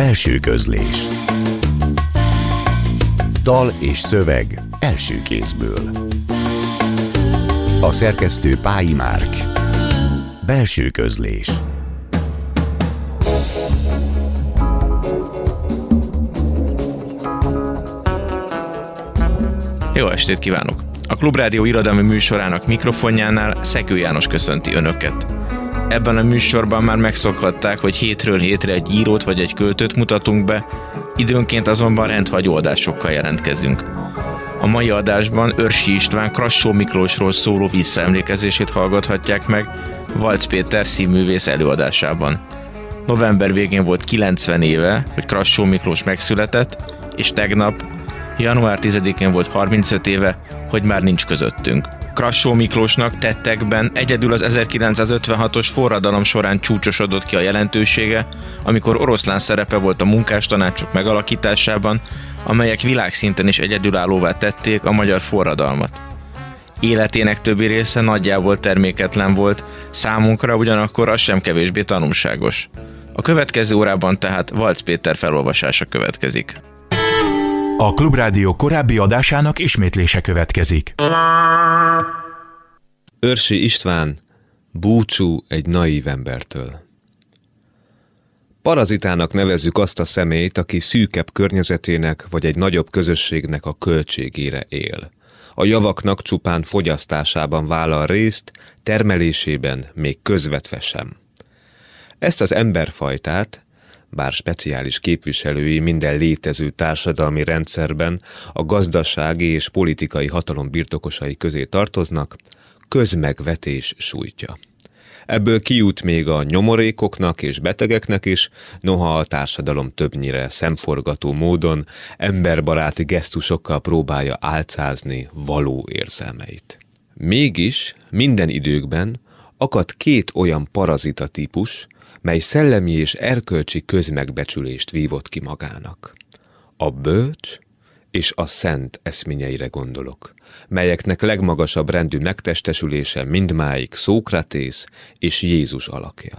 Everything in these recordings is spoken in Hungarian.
Belső közlés Dal és szöveg első kézből A szerkesztő Pályi Márk Belső közlés Jó estét kívánok! A Klubrádió irodalmi műsorának mikrofonjánál Szekő János köszönti Önöket. Ebben a műsorban már megszokhatták, hogy hétről hétre egy írót vagy egy költőt mutatunk be, időnként azonban rendhagyó adásokkal jelentkezünk. A mai adásban Örsi István Krassó Miklósról szóló visszaemlékezését hallgathatják meg Valc Péter színművész előadásában. November végén volt 90 éve, hogy Krassó Miklós megszületett, és tegnap Január 10-én volt 35 éve, hogy már nincs közöttünk. Krassó Miklósnak tettekben egyedül az 1956-os forradalom során csúcsosodott ki a jelentősége, amikor oroszlán szerepe volt a munkástanácsok megalakításában, amelyek világszinten is egyedülállóvá tették a magyar forradalmat. Életének többi része nagyjából terméketlen volt, számunkra ugyanakkor az sem kevésbé tanulságos. A következő órában tehát Valc Péter felolvasása következik. A Klubrádió korábbi adásának ismétlése következik. Örsi István, búcsú egy naív embertől. Parazitának nevezzük azt a személyt, aki szűkebb környezetének vagy egy nagyobb közösségnek a költségére él. A javaknak csupán fogyasztásában vállal részt, termelésében még közvetve sem. Ezt az emberfajtát bár speciális képviselői minden létező társadalmi rendszerben a gazdasági és politikai hatalom birtokosai közé tartoznak, közmegvetés sújtja. Ebből kijut még a nyomorékoknak és betegeknek is, noha a társadalom többnyire szemforgató módon emberbaráti gesztusokkal próbálja álcázni való érzelmeit. Mégis minden időkben akad két olyan parazita típus, mely szellemi és erkölcsi közmegbecsülést vívott ki magának. A bölcs és a szent eszményeire gondolok, melyeknek legmagasabb rendű megtestesülése mindmáig Szókratész és Jézus alakja.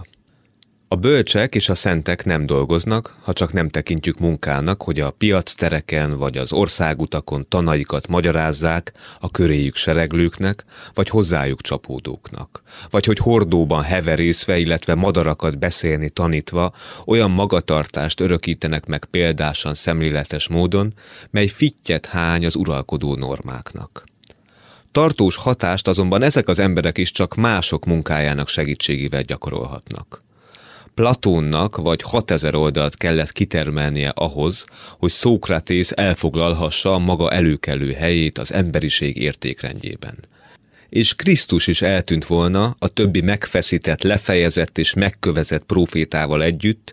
A bölcsek és a szentek nem dolgoznak, ha csak nem tekintjük munkának, hogy a piactereken vagy az országutakon tanaikat magyarázzák a köréjük sereglőknek, vagy hozzájuk csapódóknak, vagy hogy hordóban heverészve, illetve madarakat beszélni tanítva olyan magatartást örökítenek meg példásan szemléletes módon, mely fittyet hány az uralkodó normáknak. Tartós hatást azonban ezek az emberek is csak mások munkájának segítségével gyakorolhatnak. Platónnak vagy 6000 oldalt kellett kitermelnie ahhoz, hogy Szókratész elfoglalhassa maga előkelő helyét az emberiség értékrendjében. És Krisztus is eltűnt volna a többi megfeszített, lefejezett és megkövezett profétával együtt,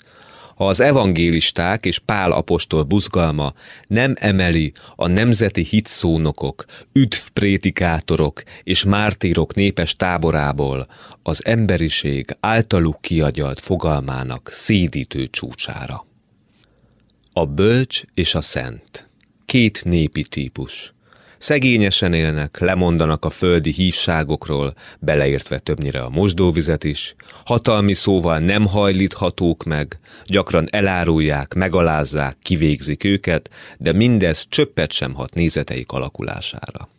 ha az evangélisták és Pál apostol buzgalma nem emeli a nemzeti hitszónokok, üdvprétikátorok és mártírok népes táborából az emberiség általuk kiagyalt fogalmának szédítő csúcsára. A bölcs és a szent. Két népi típus – Szegényesen élnek, lemondanak a földi hívságokról, beleértve többnyire a mosdóvizet is, hatalmi szóval nem hajlíthatók meg, gyakran elárulják, megalázzák, kivégzik őket, de mindez csöppet sem hat nézeteik alakulására.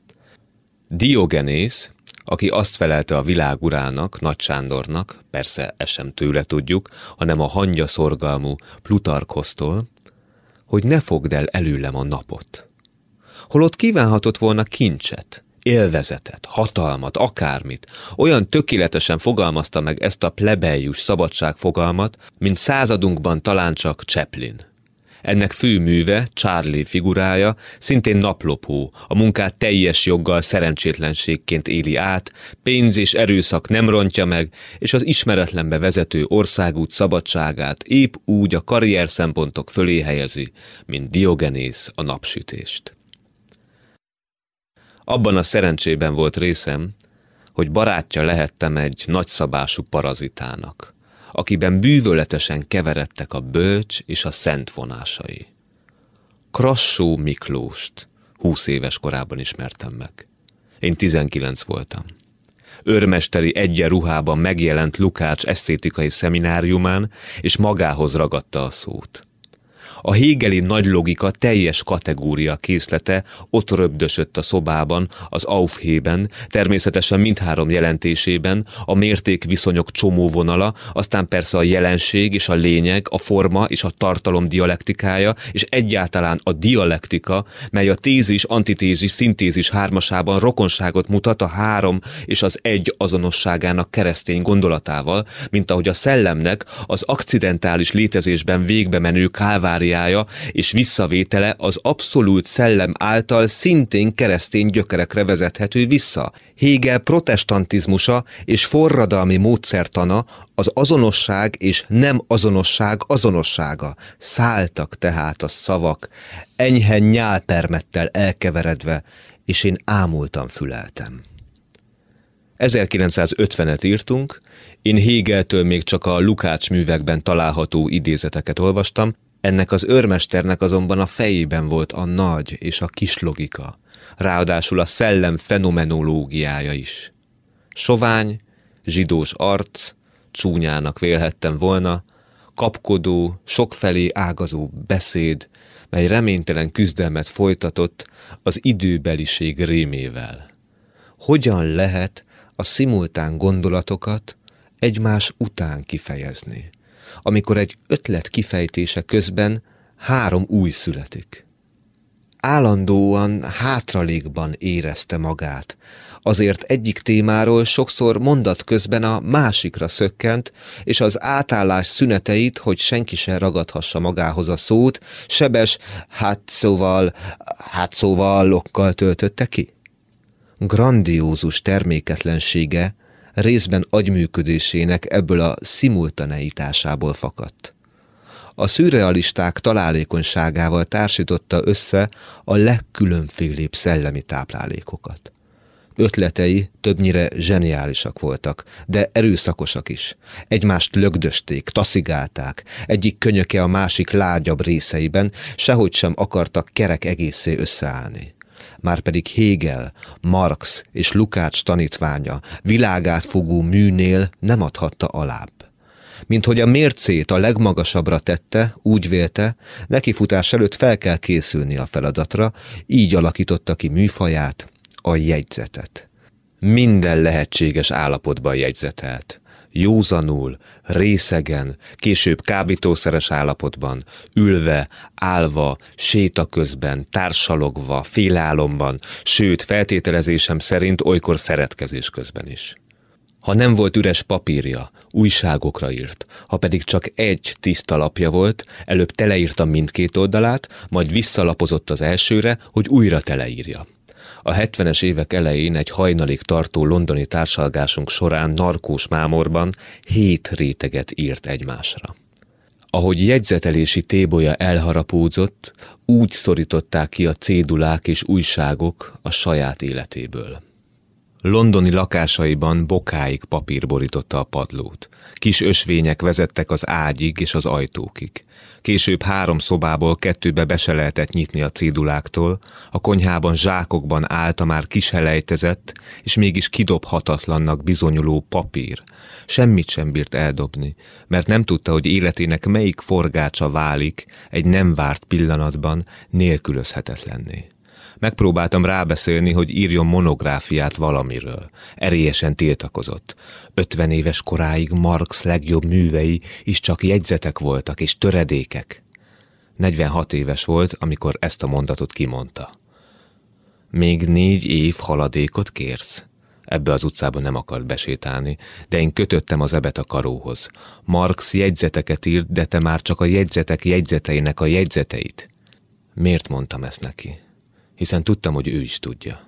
Diogenész, aki azt felelte a világ urának, Nagy Sándornak, persze ezt sem tőle tudjuk, hanem a hangya szorgalmú Plutarkosztól, hogy ne fogd el előlem a napot holott kívánhatott volna kincset, élvezetet, hatalmat, akármit. Olyan tökéletesen fogalmazta meg ezt a plebejus szabadságfogalmat, mint századunkban talán csak Chaplin. Ennek fő műve, Charlie figurája, szintén naplopó, a munkát teljes joggal szerencsétlenségként éli át, pénz és erőszak nem rontja meg, és az ismeretlenbe vezető országút szabadságát épp úgy a karrier szempontok fölé helyezi, mint Diogenész a napsütést. Abban a szerencsében volt részem, hogy barátja lehettem egy nagyszabású parazitának, akiben bűvöletesen keveredtek a bölcs és a szent vonásai. Krassó Miklóst húsz éves korában ismertem meg. Én tizenkilenc voltam. Őrmesteri egyenruhában megjelent Lukács esztétikai szemináriumán, és magához ragadta a szót. A Hegeli nagy logika teljes kategória készlete ott röbdösött a szobában, az Aufhében, természetesen mindhárom jelentésében, a mérték viszonyok csomóvonala, aztán persze a jelenség és a lényeg, a forma és a tartalom dialektikája, és egyáltalán a dialektika, mely a tézis, antitézis, szintézis hármasában rokonságot mutat a három és az egy azonosságának keresztény gondolatával, mint ahogy a szellemnek az akcidentális létezésben végbe menő kálváriája és visszavétele az abszolút szellem által szintén keresztény gyökerekre vezethető vissza. Hegel protestantizmusa és forradalmi módszertana az azonosság és nem azonosság azonossága. Szálltak tehát a szavak, enyhen nyálpermettel elkeveredve, és én ámultan füleltem. 1950-et írtunk, én Hegeltől még csak a Lukács művekben található idézeteket olvastam, ennek az őrmesternek azonban a fejében volt a nagy és a kis logika, ráadásul a szellem fenomenológiája is. Sovány, zsidós arc, csúnyának vélhettem volna, kapkodó, sokfelé ágazó beszéd, mely reménytelen küzdelmet folytatott az időbeliség rémével. Hogyan lehet a szimultán gondolatokat egymás után kifejezni, amikor egy ötlet kifejtése közben három új születik. Állandóan hátralékban érezte magát, azért egyik témáról sokszor mondat közben a másikra szökkent, és az átállás szüneteit, hogy senki se ragadhassa magához a szót, sebes hát szóval, hát szóval lokkal töltötte ki. Grandiózus terméketlensége részben agyműködésének ebből a szimultaneitásából fakadt. A szürrealisták találékonyságával társította össze a legkülönfélébb szellemi táplálékokat. Ötletei többnyire zseniálisak voltak, de erőszakosak is. Egymást lögdösték, taszigálták, egyik könyöke a másik lágyabb részeiben, sehogy sem akartak kerek egészé összeállni márpedig Hegel, Marx és Lukács tanítványa világát fogó műnél nem adhatta alább. Mint hogy a mércét a legmagasabbra tette, úgy vélte, nekifutás előtt fel kell készülni a feladatra, így alakította ki műfaját, a jegyzetet. Minden lehetséges állapotban jegyzetelt józanul, részegen, később kábítószeres állapotban, ülve, állva, séta közben, társalogva, félálomban, sőt, feltételezésem szerint olykor szeretkezés közben is. Ha nem volt üres papírja, újságokra írt, ha pedig csak egy tiszta lapja volt, előbb teleírta mindkét oldalát, majd visszalapozott az elsőre, hogy újra teleírja. A 70-es évek elején egy hajnalig tartó londoni társalgásunk során narkós mámorban hét réteget írt egymásra. Ahogy jegyzetelési tébolya elharapódzott, úgy szorították ki a cédulák és újságok a saját életéből. Londoni lakásaiban bokáig papír borította a padlót. Kis ösvények vezettek az ágyig és az ajtókig. Később három szobából kettőbe be se lehetett nyitni a céduláktól, a konyhában zsákokban állt a már kiselejtezett, és mégis kidobhatatlannak bizonyuló papír. Semmit sem bírt eldobni, mert nem tudta, hogy életének melyik forgácsa válik egy nem várt pillanatban nélkülözhetetlenné. Megpróbáltam rábeszélni, hogy írjon monográfiát valamiről. Erélyesen tiltakozott. Ötven éves koráig Marx legjobb művei is csak jegyzetek voltak és töredékek. 46 éves volt, amikor ezt a mondatot kimondta. Még négy év haladékot kérsz? Ebbe az utcába nem akart besétálni, de én kötöttem az ebet a karóhoz. Marx jegyzeteket írt, de te már csak a jegyzetek jegyzeteinek a jegyzeteit. Miért mondtam ezt neki? Hiszen tudtam, hogy ő is tudja.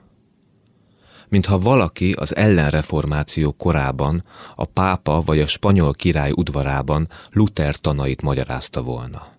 Mintha valaki az ellenreformáció korában, a pápa vagy a spanyol király udvarában Luther tanait magyarázta volna.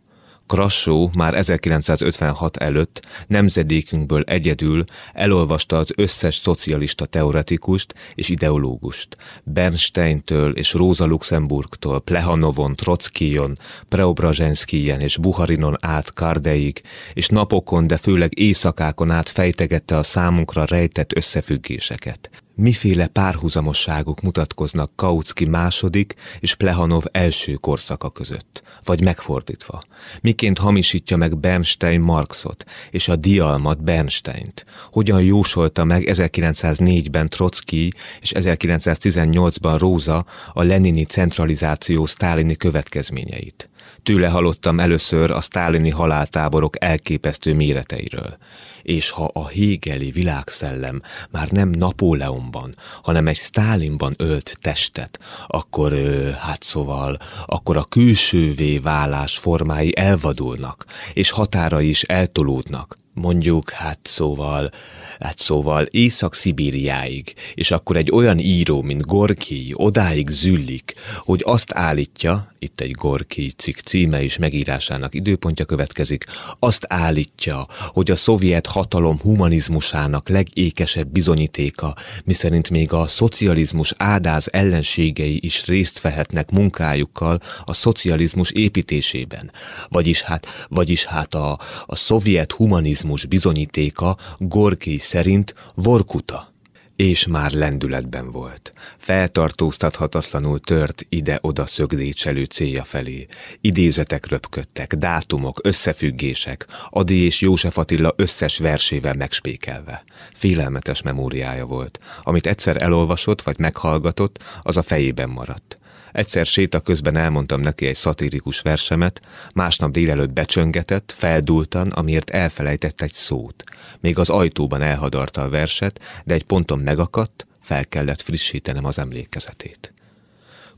Krassó már 1956 előtt nemzedékünkből egyedül elolvasta az összes szocialista teoretikust és ideológust, Bernsteintől és Rosa Luxemburgtól, Plehanovon, Trockion, Preobrazhenskien és Buharinon át Kardeig, és napokon, de főleg éjszakákon át fejtegette a számunkra rejtett összefüggéseket. Miféle párhuzamosságok mutatkoznak Kautsky második és Plehanov első korszaka között, vagy megfordítva, miként hamisítja meg Bernstein Marxot és a dialmat Bernsteint, hogyan jósolta meg 1904-ben Trotsky és 1918-ban Róza a lenini centralizáció sztálini következményeit. Tőle hallottam először a sztálini haláltáborok elképesztő méreteiről. És ha a hégeli világszellem már nem Napóleonban, hanem egy Stálinban ölt testet, akkor, hát szóval, akkor a külsővé válás formái elvadulnak, és határai is eltolódnak. Mondjuk, hát szóval, hát szóval Észak-Szibériáig, és akkor egy olyan író, mint Gorki, odáig züllik, hogy azt állítja, itt egy Gorki cikk címe és megírásának időpontja következik, azt állítja, hogy a szovjet hatalom humanizmusának legékesebb bizonyítéka, miszerint még a szocializmus ádáz ellenségei is részt vehetnek munkájukkal a szocializmus építésében. Vagyis hát, vagyis hát a, a szovjet humanizmus bizonyítéka Gorki szerint Vorkuta és már lendületben volt. Feltartóztathatatlanul tört ide-oda szögdécselő célja felé. Idézetek röpködtek, dátumok, összefüggések, Adi és József Attila összes versével megspékelve. Félelmetes memóriája volt. Amit egyszer elolvasott vagy meghallgatott, az a fejében maradt. Egyszer séta közben elmondtam neki egy szatirikus versemet, másnap délelőtt becsöngetett, feldultan, amiért elfelejtett egy szót. Még az ajtóban elhadarta a verset, de egy ponton megakadt, fel kellett frissítenem az emlékezetét.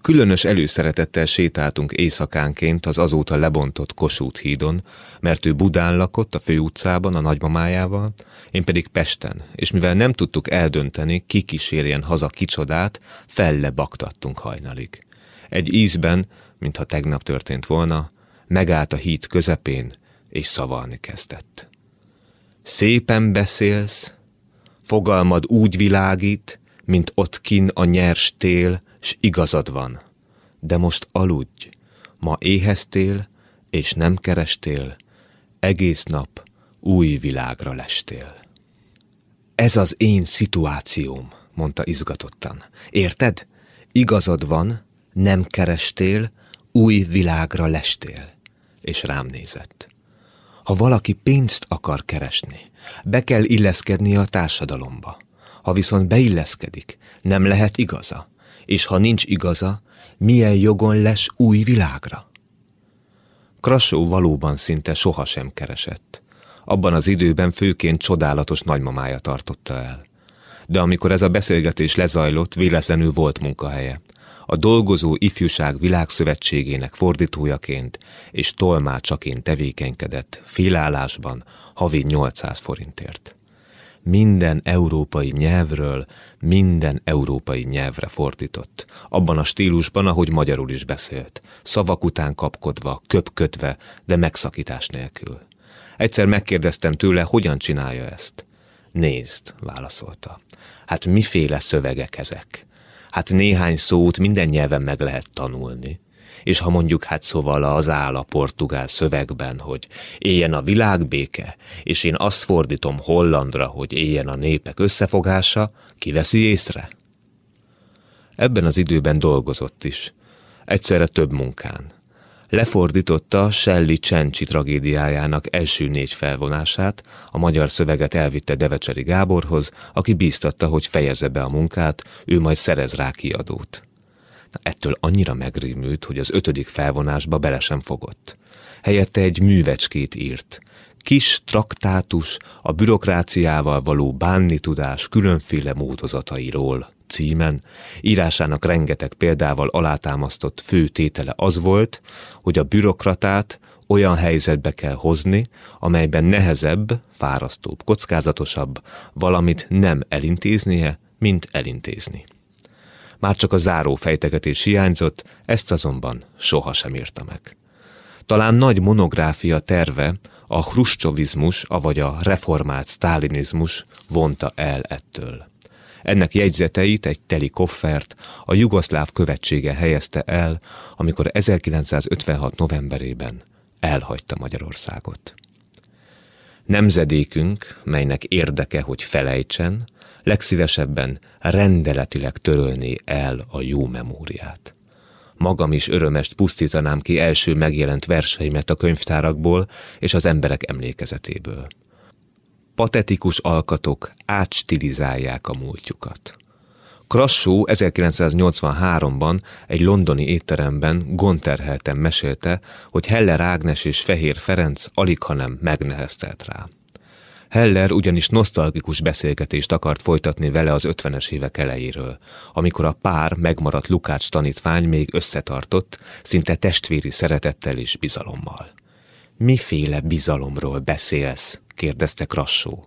Különös előszeretettel sétáltunk éjszakánként az azóta lebontott Kossuth hídon, mert ő Budán lakott a főutcában a nagymamájával, én pedig Pesten, és mivel nem tudtuk eldönteni, ki kísérjen haza kicsodát, fellebaktattunk hajnalig. Egy ízben, mintha tegnap történt volna, megállt a híd közepén, és szavalni kezdett. Szépen beszélsz, fogalmad úgy világít, mint ott kin a nyers tél, s igazad van. De most aludj, ma éheztél, és nem kerestél, egész nap új világra lestél. Ez az én szituációm, mondta izgatottan. Érted? Igazad van, nem kerestél, új világra lestél. És rám nézett. Ha valaki pénzt akar keresni, be kell illeszkedni a társadalomba. Ha viszont beilleszkedik, nem lehet igaza. És ha nincs igaza, milyen jogon lesz új világra? Krasó valóban szinte sohasem keresett. Abban az időben főként csodálatos nagymamája tartotta el. De amikor ez a beszélgetés lezajlott, véletlenül volt munkahelye a Dolgozó Ifjúság Világszövetségének fordítójaként és tolmácsaként tevékenykedett félállásban havi 800 forintért. Minden európai nyelvről minden európai nyelvre fordított, abban a stílusban, ahogy magyarul is beszélt, szavak után kapkodva, köpködve, de megszakítás nélkül. Egyszer megkérdeztem tőle, hogyan csinálja ezt. Nézd, válaszolta. Hát miféle szövegek ezek? Hát néhány szót minden nyelven meg lehet tanulni. És ha mondjuk hát szóval az áll a portugál szövegben, hogy éljen a világbéke, és én azt fordítom hollandra, hogy éljen a népek összefogása, kiveszi észre? Ebben az időben dolgozott is. Egyszerre több munkán lefordította Shelley Csencsi tragédiájának első négy felvonását, a magyar szöveget elvitte Devecseri Gáborhoz, aki bíztatta, hogy fejezze be a munkát, ő majd szerez rá kiadót. Na, ettől annyira megrémült, hogy az ötödik felvonásba bele sem fogott. Helyette egy művecskét írt. Kis traktátus a bürokráciával való bánni tudás különféle módozatairól címen írásának rengeteg példával alátámasztott fő tétele az volt, hogy a bürokratát olyan helyzetbe kell hozni, amelyben nehezebb, fárasztóbb, kockázatosabb valamit nem elintéznie, mint elintézni. Már csak a záró fejtegetés hiányzott, ezt azonban sohasem írta meg. Talán nagy monográfia terve a hruscsovizmus, avagy a reformált sztálinizmus vonta el ettől. Ennek jegyzeteit egy teli koffert a jugoszláv követsége helyezte el, amikor 1956. novemberében elhagyta Magyarországot. Nemzedékünk, melynek érdeke, hogy felejtsen, legszívesebben rendeletileg törölné el a jó memóriát. Magam is örömest pusztítanám ki első megjelent verseimet a könyvtárakból és az emberek emlékezetéből. Patetikus alkatok átstilizálják a múltjukat. Krassó 1983-ban egy londoni étteremben gonterhelten mesélte, hogy Heller Ágnes és Fehér Ferenc alig hanem megneheztelt rá. Heller ugyanis nosztalgikus beszélgetést akart folytatni vele az ötvenes évek elejéről, amikor a pár megmaradt Lukács tanítvány még összetartott, szinte testvéri szeretettel és bizalommal. Miféle bizalomról beszélsz? Kérdezte Krassó.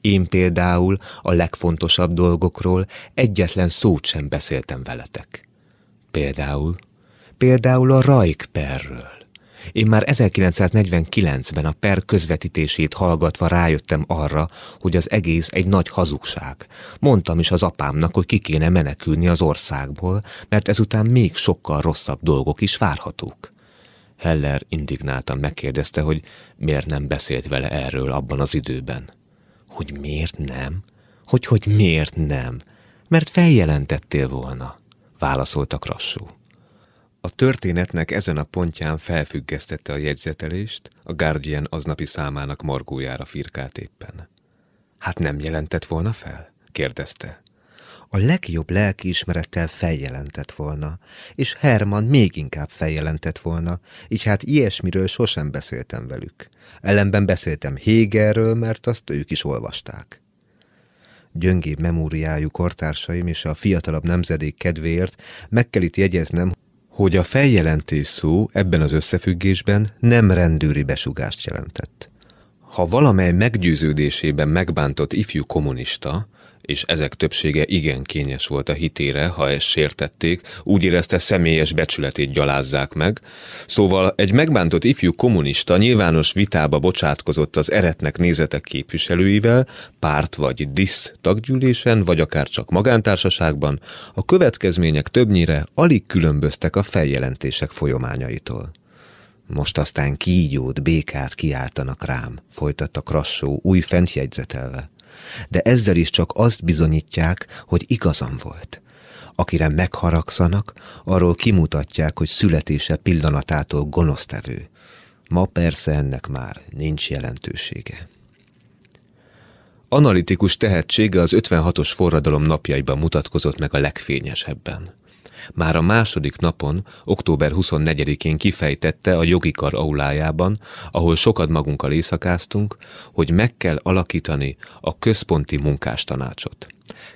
Én például a legfontosabb dolgokról egyetlen szót sem beszéltem veletek. Például, például a Rajkperről. Én már 1949-ben a per közvetítését hallgatva rájöttem arra, hogy az egész egy nagy hazugság. Mondtam is az apámnak, hogy ki kéne menekülni az országból, mert ezután még sokkal rosszabb dolgok is várhatók. Heller indignáltan megkérdezte, hogy miért nem beszélt vele erről abban az időben. Hogy miért nem? Hogy, hogy miért nem? Mert feljelentettél volna, válaszolta Krassú. A történetnek ezen a pontján felfüggesztette a jegyzetelést, a Guardian aznapi számának margójára firkált éppen. Hát nem jelentett volna fel? kérdezte. A legjobb lelkiismerettel feljelentett volna, és Herman még inkább feljelentett volna, így hát ilyesmiről sosem beszéltem velük. Ellenben beszéltem Hegelről, mert azt ők is olvasták. Gyöngébb memóriájú kortársaim és a fiatalabb nemzedék kedvéért meg kell itt jegyeznem, hogy a feljelentés szó ebben az összefüggésben nem rendőri besugást jelentett. Ha valamely meggyőződésében megbántott ifjú kommunista, és ezek többsége igen kényes volt a hitére, ha ezt sértették, úgy érezte személyes becsületét gyalázzák meg. Szóval egy megbántott ifjú kommunista nyilvános vitába bocsátkozott az eretnek nézetek képviselőivel, párt vagy disz taggyűlésen, vagy akár csak magántársaságban, a következmények többnyire alig különböztek a feljelentések folyamányaitól. Most aztán kígyót, békát kiáltanak rám, folytatta Krassó új fentjegyzetelve de ezzel is csak azt bizonyítják, hogy igazam volt. Akire megharagszanak, arról kimutatják, hogy születése pillanatától gonosztevő. Ma persze ennek már nincs jelentősége. Analitikus tehetsége az 56-os forradalom napjaiban mutatkozott meg a legfényesebben. Már a második napon, október 24-én kifejtette a jogi kar aulájában, ahol sokat magunkkal éjszakáztunk, hogy meg kell alakítani a központi munkástanácsot.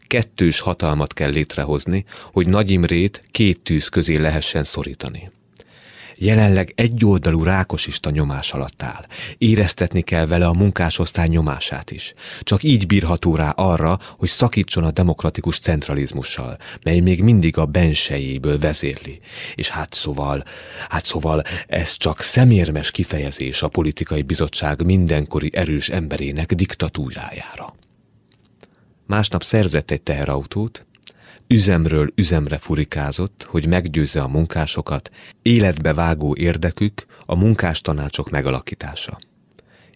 Kettős hatalmat kell létrehozni, hogy Nagy Imrét két tűz közé lehessen szorítani jelenleg egyoldalú rákosista nyomás alatt áll. Éreztetni kell vele a munkásosztály nyomását is. Csak így bírható rá arra, hogy szakítson a demokratikus centralizmussal, mely még mindig a bensejéből vezérli. És hát szóval, hát szóval ez csak szemérmes kifejezés a politikai bizottság mindenkori erős emberének diktatúrájára. Másnap szerzett egy teherautót, üzemről üzemre furikázott, hogy meggyőzze a munkásokat, életbe vágó érdekük a munkástanácsok megalakítása.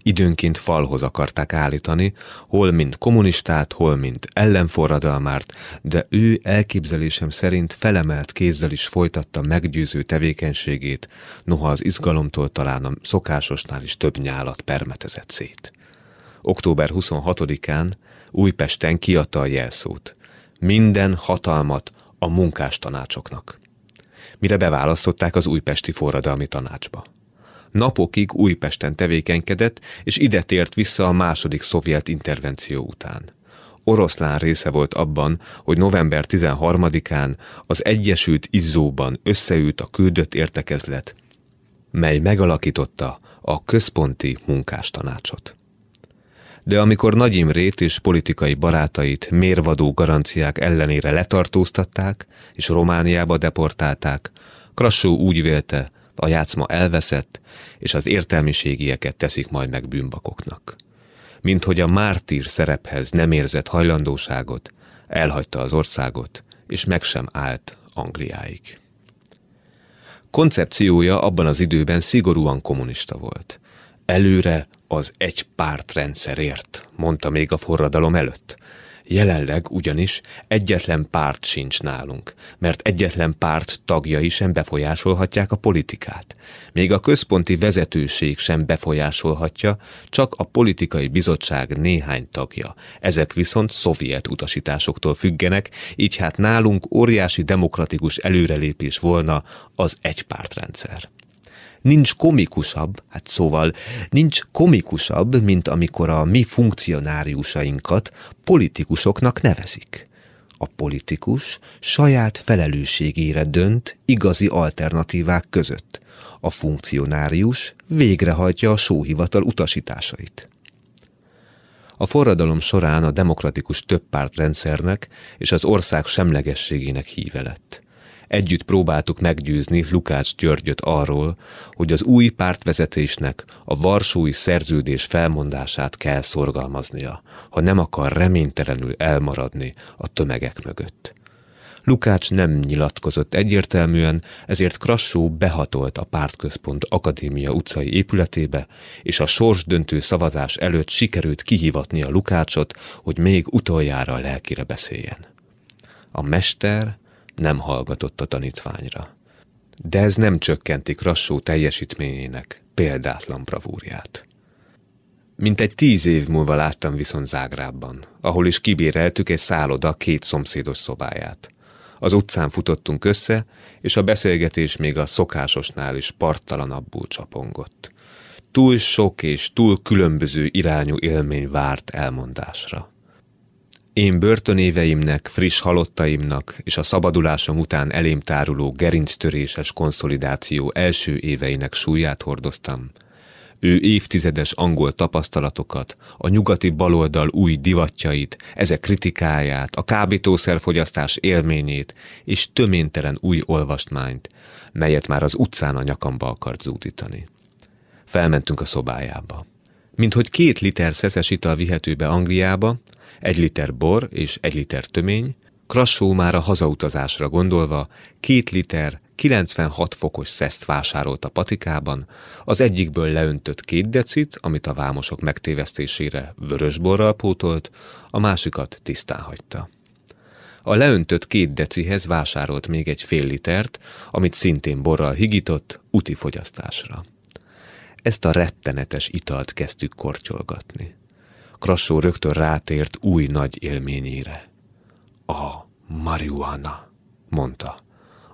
Időnként falhoz akarták állítani, hol mint kommunistát, hol mint ellenforradalmárt, de ő elképzelésem szerint felemelt kézzel is folytatta meggyőző tevékenységét, noha az izgalomtól talán a szokásosnál is több nyálat permetezett szét. Október 26-án Újpesten kiadta a jelszót – minden hatalmat a munkástanácsoknak. Mire beválasztották az újpesti forradalmi tanácsba. Napokig Újpesten tevékenykedett, és ide tért vissza a második szovjet intervenció után. Oroszlán része volt abban, hogy november 13-án az Egyesült Izzóban összeült a küldött értekezlet, mely megalakította a központi munkástanácsot de amikor Nagy Imrét és politikai barátait mérvadó garanciák ellenére letartóztatták és Romániába deportálták, Krassó úgy vélte, a játszma elveszett, és az értelmiségieket teszik majd meg bűnbakoknak. Mint hogy a mártír szerephez nem érzett hajlandóságot, elhagyta az országot, és meg sem állt Angliáig. Koncepciója abban az időben szigorúan kommunista volt. Előre az egy pártrendszerért, mondta még a forradalom előtt. Jelenleg ugyanis egyetlen párt sincs nálunk, mert egyetlen párt tagjai sem befolyásolhatják a politikát. Még a központi vezetőség sem befolyásolhatja, csak a politikai bizottság néhány tagja. Ezek viszont szovjet utasításoktól függenek, így hát nálunk óriási demokratikus előrelépés volna az egypártrendszer nincs komikusabb, hát szóval nincs komikusabb, mint amikor a mi funkcionáriusainkat politikusoknak nevezik. A politikus saját felelősségére dönt igazi alternatívák között. A funkcionárius végrehajtja a sóhivatal utasításait. A forradalom során a demokratikus többpártrendszernek és az ország semlegességének híve lett. Együtt próbáltuk meggyőzni Lukács Györgyöt arról, hogy az új pártvezetésnek a Varsói szerződés felmondását kell szorgalmaznia, ha nem akar reménytelenül elmaradni a tömegek mögött. Lukács nem nyilatkozott egyértelműen, ezért Krassó behatolt a pártközpont Akadémia utcai épületébe, és a sorsdöntő szavazás előtt sikerült kihivatni a Lukácsot, hogy még utoljára a lelkire beszéljen. A mester nem hallgatott a tanítványra. De ez nem csökkenti Krassó teljesítményének példátlan bravúrját. Mint egy tíz év múlva láttam viszont Zágrában, ahol is kibéreltük egy szálloda két szomszédos szobáját. Az utcán futottunk össze, és a beszélgetés még a szokásosnál is partalanabbul csapongott. Túl sok és túl különböző irányú élmény várt elmondásra. Én börtönéveimnek, friss halottaimnak és a szabadulásom után elém táruló gerinctöréses konszolidáció első éveinek súlyát hordoztam. Ő évtizedes angol tapasztalatokat, a nyugati baloldal új divatjait, ezek kritikáját, a kábítószerfogyasztás élményét és töméntelen új olvastmányt, melyet már az utcán a nyakamba akart zúdítani. Felmentünk a szobájába. Mint hogy két liter szeszes ital vihető be Angliába, egy liter bor és egy liter tömény, Krassó már a hazautazásra gondolva két liter 96 fokos szeszt vásárolt a patikában, az egyikből leöntött két decit, amit a vámosok megtévesztésére vörösborral pótolt, a másikat tisztán hagyta. A leöntött két decihez vásárolt még egy fél litert, amit szintén borral higított, úti fogyasztásra. Ezt a rettenetes italt kezdtük kortyolgatni. Krassó rögtön rátért új nagy élményére. A marihuana, mondta.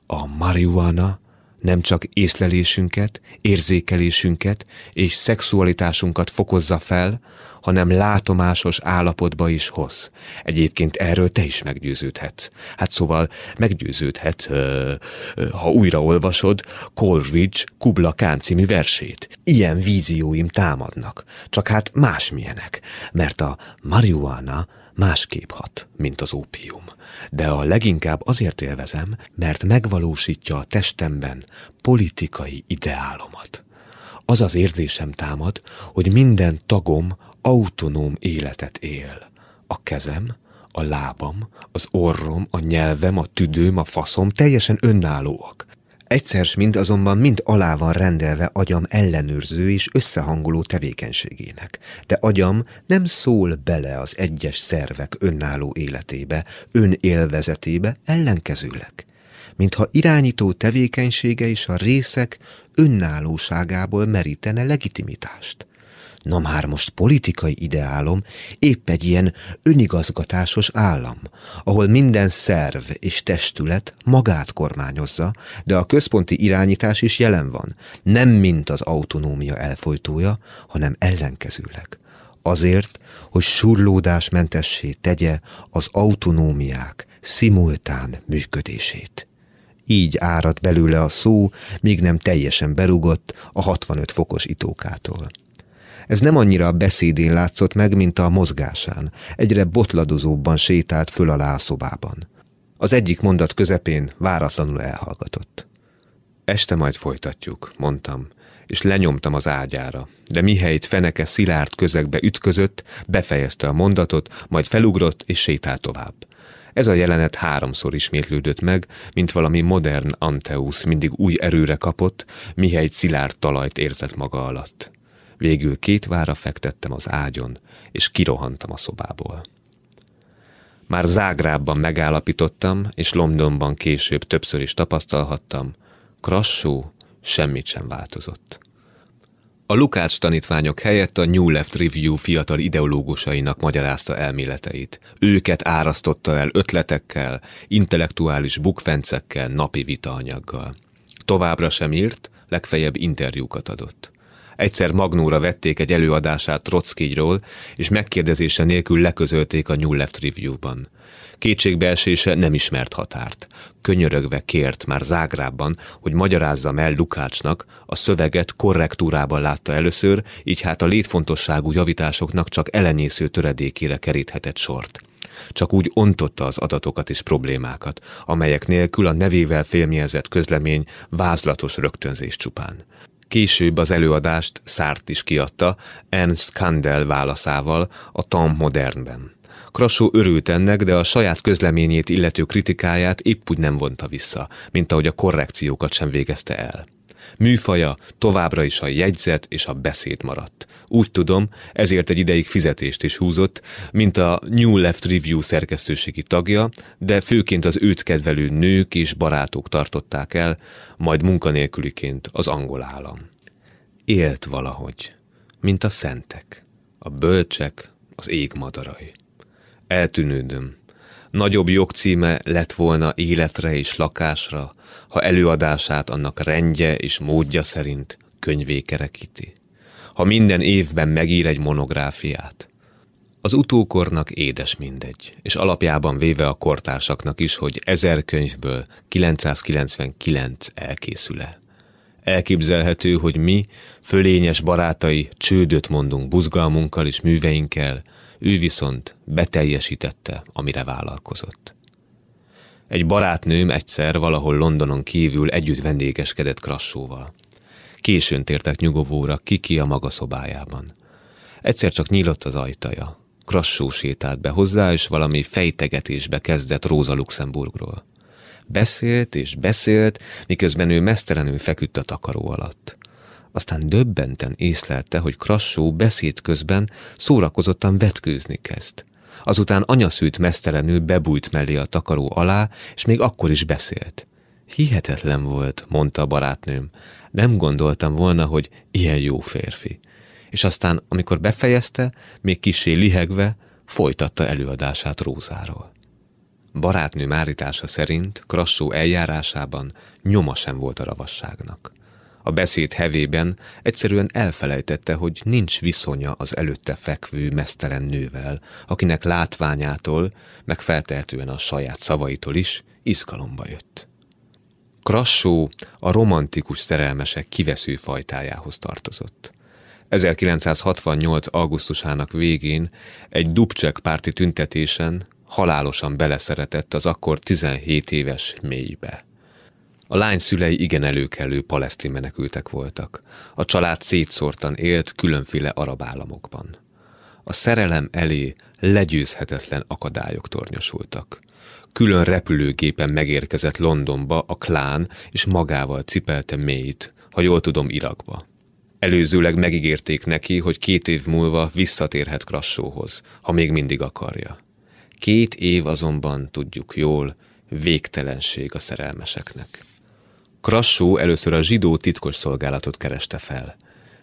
A marihuana nem csak észlelésünket, érzékelésünket és szexualitásunkat fokozza fel, hanem látomásos állapotba is hoz. Egyébként erről te is meggyőződhetsz. Hát szóval meggyőződhetsz, ö, ö, ha újra olvasod Coleridge Kubla Khan című versét. Ilyen vízióim támadnak, csak hát másmilyenek, mert a marihuana másképp hat, mint az ópium. De a leginkább azért élvezem, mert megvalósítja a testemben politikai ideálomat. Az az érzésem támad, hogy minden tagom autonóm életet él. A kezem, a lábam, az orrom, a nyelvem, a tüdőm, a faszom teljesen önállóak. Egyszer mind azonban mind alá van rendelve agyam ellenőrző és összehangoló tevékenységének. De agyam nem szól bele az egyes szervek önálló életébe, önélvezetébe, ellenkezőleg. Mintha irányító tevékenysége és a részek önállóságából merítene legitimitást. Na már most politikai ideálom épp egy ilyen önigazgatásos állam, ahol minden szerv és testület magát kormányozza, de a központi irányítás is jelen van, nem mint az autonómia elfolytója, hanem ellenkezőleg. Azért, hogy surlódásmentessé tegye az autonómiák szimultán működését. Így árad belőle a szó, míg nem teljesen berugott a 65 fokos itókától. Ez nem annyira a beszédén látszott meg, mint a mozgásán. Egyre botladozóbban sétált föl alá a szobában. Az egyik mondat közepén váratlanul elhallgatott. Este majd folytatjuk, mondtam, és lenyomtam az ágyára, de mihelyt feneke szilárd közegbe ütközött, befejezte a mondatot, majd felugrott és sétált tovább. Ez a jelenet háromszor ismétlődött meg, mint valami modern Anteus mindig új erőre kapott, mihelyt szilárd talajt érzett maga alatt. Végül két vára fektettem az ágyon, és kirohantam a szobából. Már Zágrában megállapítottam, és Londonban később többször is tapasztalhattam, Krassó semmit sem változott. A Lukács tanítványok helyett a New Left Review fiatal ideológusainak magyarázta elméleteit. Őket árasztotta el ötletekkel, intellektuális bukfencekkel, napi vitaanyaggal. Továbbra sem írt, legfeljebb interjúkat adott. Egyszer Magnóra vették egy előadását Trotskyról, és megkérdezése nélkül leközölték a New Left Review-ban. Kétségbeesése nem ismert határt. Könyörögve kért már Zágrában, hogy magyarázzam el Lukácsnak, a szöveget korrektúrában látta először, így hát a létfontosságú javításoknak csak elenyésző töredékére keríthetett sort. Csak úgy ontotta az adatokat és problémákat, amelyek nélkül a nevével félmjelzett közlemény vázlatos rögtönzés csupán. Később az előadást Szárt is kiadta Ernst Kandel válaszával a Tom Modernben. Krasó örült ennek, de a saját közleményét illető kritikáját épp úgy nem vonta vissza, mint ahogy a korrekciókat sem végezte el. Műfaja továbbra is a jegyzet és a beszéd maradt. Úgy tudom, ezért egy ideig fizetést is húzott, mint a New Left Review szerkesztőségi tagja, de főként az őt kedvelő nők és barátok tartották el, majd munkanélküliként az angol állam. Élt valahogy, mint a szentek, a bölcsek, az ég madarai. Eltűnődöm. Nagyobb jogcíme lett volna életre és lakásra, ha előadását annak rendje és módja szerint könyvé kerekíti. Ha minden évben megír egy monográfiát. Az utókornak édes mindegy, és alapjában véve a kortársaknak is, hogy ezer könyvből 999 elkészül-e. Elképzelhető, hogy mi, fölényes barátai, csődöt mondunk buzgalmunkkal és műveinkkel, ő viszont beteljesítette, amire vállalkozott. Egy barátnőm egyszer valahol Londonon kívül együtt vendégeskedett Krassóval. Későn tértek nyugovóra, kiki a maga szobájában. Egyszer csak nyílott az ajtaja. Krassó sétált be hozzá, és valami fejtegetésbe kezdett Róza Luxemburgról. Beszélt és beszélt, miközben ő mesztelenül feküdt a takaró alatt. Aztán döbbenten észlelte, hogy Krassó beszéd közben szórakozottan vetkőzni kezd. Azután anyaszült mesztelenül bebújt mellé a takaró alá, és még akkor is beszélt. Hihetetlen volt, mondta a barátnőm. Nem gondoltam volna, hogy ilyen jó férfi. És aztán, amikor befejezte, még kisé lihegve, folytatta előadását Rózáról. Barátnőm állítása szerint Krassó eljárásában nyoma sem volt a ravasságnak. A beszéd hevében egyszerűen elfelejtette, hogy nincs viszonya az előtte fekvő mesztelen nővel, akinek látványától, meg feltehetően a saját szavaitól is izgalomba jött. Krassó a romantikus szerelmesek kivesző fajtájához tartozott. 1968. augusztusának végén egy Dubcsek párti tüntetésen halálosan beleszeretett az akkor 17 éves mélybe. A lány szülei igen előkelő palesztin menekültek voltak. A család szétszórtan élt különféle arab államokban. A szerelem elé legyőzhetetlen akadályok tornyosultak. Külön repülőgépen megérkezett Londonba a klán, és magával cipelte mélyt, ha jól tudom, Irakba. Előzőleg megígérték neki, hogy két év múlva visszatérhet Krassóhoz, ha még mindig akarja. Két év azonban, tudjuk jól, végtelenség a szerelmeseknek. Krassó először a zsidó titkos szolgálatot kereste fel.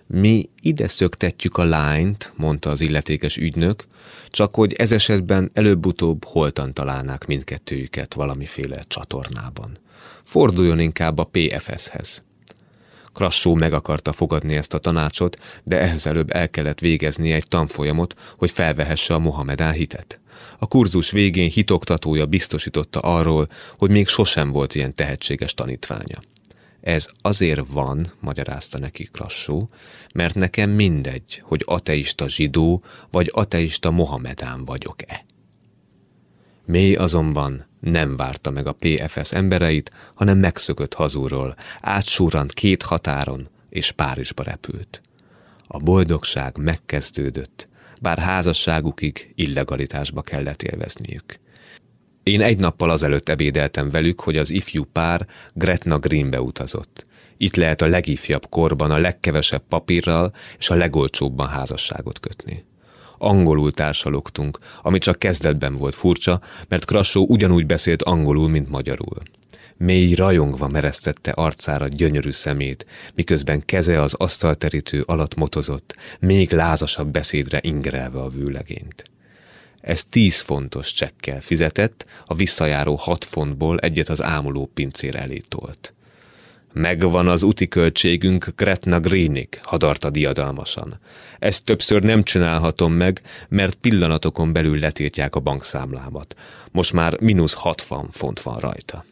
Mi ide szöktetjük a lányt, mondta az illetékes ügynök, csak hogy ez esetben előbb-utóbb holtan találnák mindkettőjüket valamiféle csatornában. Forduljon inkább a PFS-hez. Krassó meg akarta fogadni ezt a tanácsot, de ehhez előbb el kellett végezni egy tanfolyamot, hogy felvehesse a Mohamedán hitet. A kurzus végén hitoktatója biztosította arról, hogy még sosem volt ilyen tehetséges tanítványa. Ez azért van, magyarázta neki Krassó, mert nekem mindegy, hogy ateista zsidó vagy ateista Mohamedán vagyok-e. Mély azonban nem várta meg a PFS embereit, hanem megszökött hazúról, átsúrant két határon, és Párizsba repült. A boldogság megkezdődött, bár házasságukig illegalitásba kellett élvezniük. Én egy nappal azelőtt ebédeltem velük, hogy az ifjú pár Gretna Greenbe utazott. Itt lehet a legifjabb korban a legkevesebb papírral és a legolcsóbban házasságot kötni. Angolul társalogtunk, ami csak kezdetben volt furcsa, mert Krassó ugyanúgy beszélt angolul, mint magyarul. Mély rajongva meresztette arcára gyönyörű szemét, miközben keze az asztalterítő alatt motozott, még lázasabb beszédre ingerelve a vőlegényt. Ez tíz fontos csekkel fizetett, a visszajáró hat fontból egyet az ámuló pincér elé tolt. Megvan az úti költségünk Gretna Greenig, hadarta diadalmasan. Ezt többször nem csinálhatom meg, mert pillanatokon belül letiltják a bankszámlámat. Most már mínusz 60 font van rajta.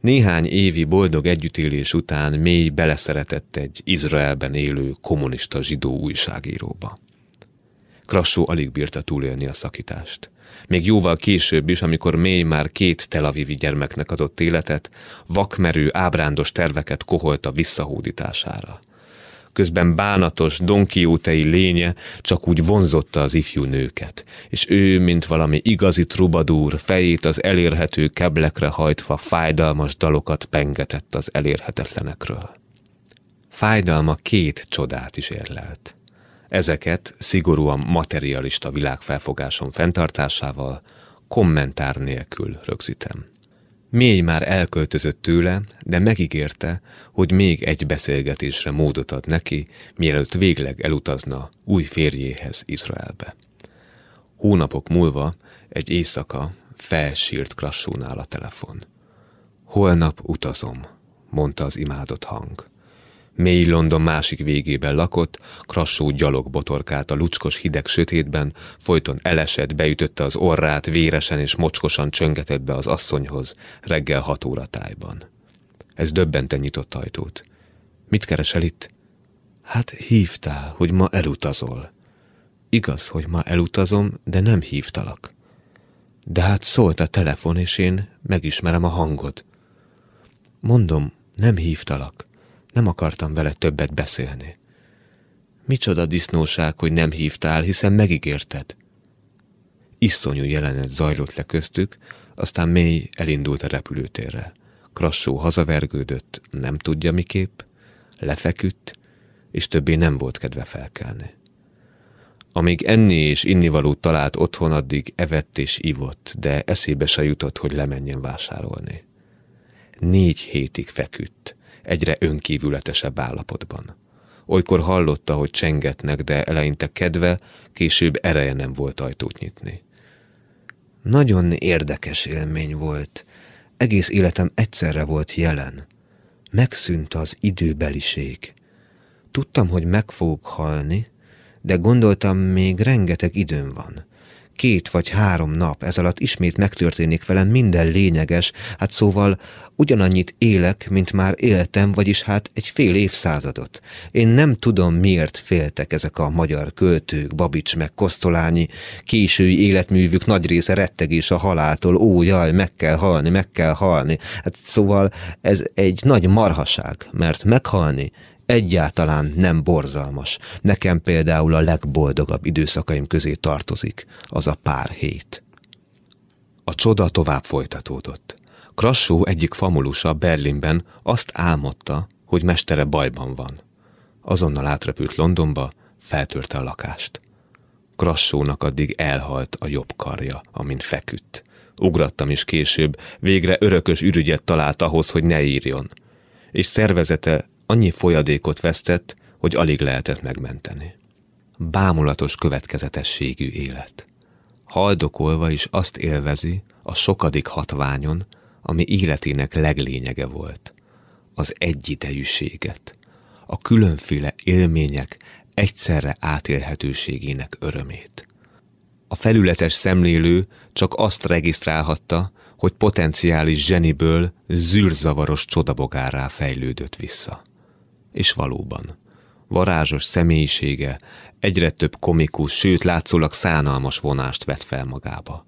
Néhány évi boldog együttélés után mély beleszeretett egy Izraelben élő kommunista zsidó újságíróba. Krassó alig bírta túlélni a szakítást. Még jóval később is, amikor mély már két telavivi gyermeknek adott életet, vakmerő, ábrándos terveket koholt a visszahódítására. Közben bánatos, donkiótei lénye csak úgy vonzotta az ifjú nőket, és ő, mint valami igazi trubadúr, fejét az elérhető keblekre hajtva fájdalmas dalokat pengetett az elérhetetlenekről. Fájdalma két csodát is érlelt. Ezeket szigorúan materialista világfelfogásom fenntartásával kommentár nélkül rögzítem. Mély már elköltözött tőle, de megígérte, hogy még egy beszélgetésre módot ad neki, mielőtt végleg elutazna új férjéhez Izraelbe. Hónapok múlva egy éjszaka felsírt Krassónál a telefon. Holnap utazom, mondta az imádott hang. Mély London másik végében lakott, krassó gyalog botorkált a lucskos hideg sötétben, folyton elesett, beütötte az orrát, véresen és mocskosan csöngetett be az asszonyhoz, reggel hat óra tájban. Ez döbbenten nyitott ajtót. Mit keresel itt? Hát hívtál, hogy ma elutazol. Igaz, hogy ma elutazom, de nem hívtalak. De hát szólt a telefon, és én megismerem a hangod. Mondom, nem hívtalak. Nem akartam vele többet beszélni. Micsoda disznóság, hogy nem hívtál, hiszen megígérted. Iszonyú jelenet zajlott le köztük, aztán mély elindult a repülőtérre. Krassó hazavergődött, nem tudja miképp, lefeküdt, és többé nem volt kedve felkelni. Amíg enni és innivalót talált otthon, addig evett és ivott, de eszébe se jutott, hogy lemenjen vásárolni. Négy hétig feküdt, egyre önkívületesebb állapotban. Olykor hallotta, hogy csengetnek, de eleinte kedve, később ereje nem volt ajtót nyitni. Nagyon érdekes élmény volt. Egész életem egyszerre volt jelen. Megszűnt az időbeliség. Tudtam, hogy meg fogok halni, de gondoltam, még rengeteg időm van két vagy három nap ez alatt ismét megtörténik velem minden lényeges, hát szóval ugyanannyit élek, mint már éltem, vagyis hát egy fél évszázadot. Én nem tudom, miért féltek ezek a magyar költők, Babics meg Kosztolányi, késői életművük nagy része rettegés a haláltól, ó jaj, meg kell halni, meg kell halni. Hát szóval ez egy nagy marhaság, mert meghalni egyáltalán nem borzalmas. Nekem például a legboldogabb időszakaim közé tartozik, az a pár hét. A csoda tovább folytatódott. Krassó egyik famulusa Berlinben azt álmodta, hogy mestere bajban van. Azonnal átrepült Londonba, feltörte a lakást. Krassónak addig elhalt a jobb karja, amint feküdt. Ugrattam is később, végre örökös ürügyet talált ahhoz, hogy ne írjon. És szervezete annyi folyadékot vesztett, hogy alig lehetett megmenteni. Bámulatos következetességű élet. Haldokolva is azt élvezi a sokadik hatványon, ami életének leglényege volt. Az egyidejűséget, a különféle élmények egyszerre átélhetőségének örömét. A felületes szemlélő csak azt regisztrálhatta, hogy potenciális zseniből zűrzavaros csodabogárrá fejlődött vissza és valóban. Varázsos személyisége egyre több komikus, sőt látszólag szánalmas vonást vett fel magába.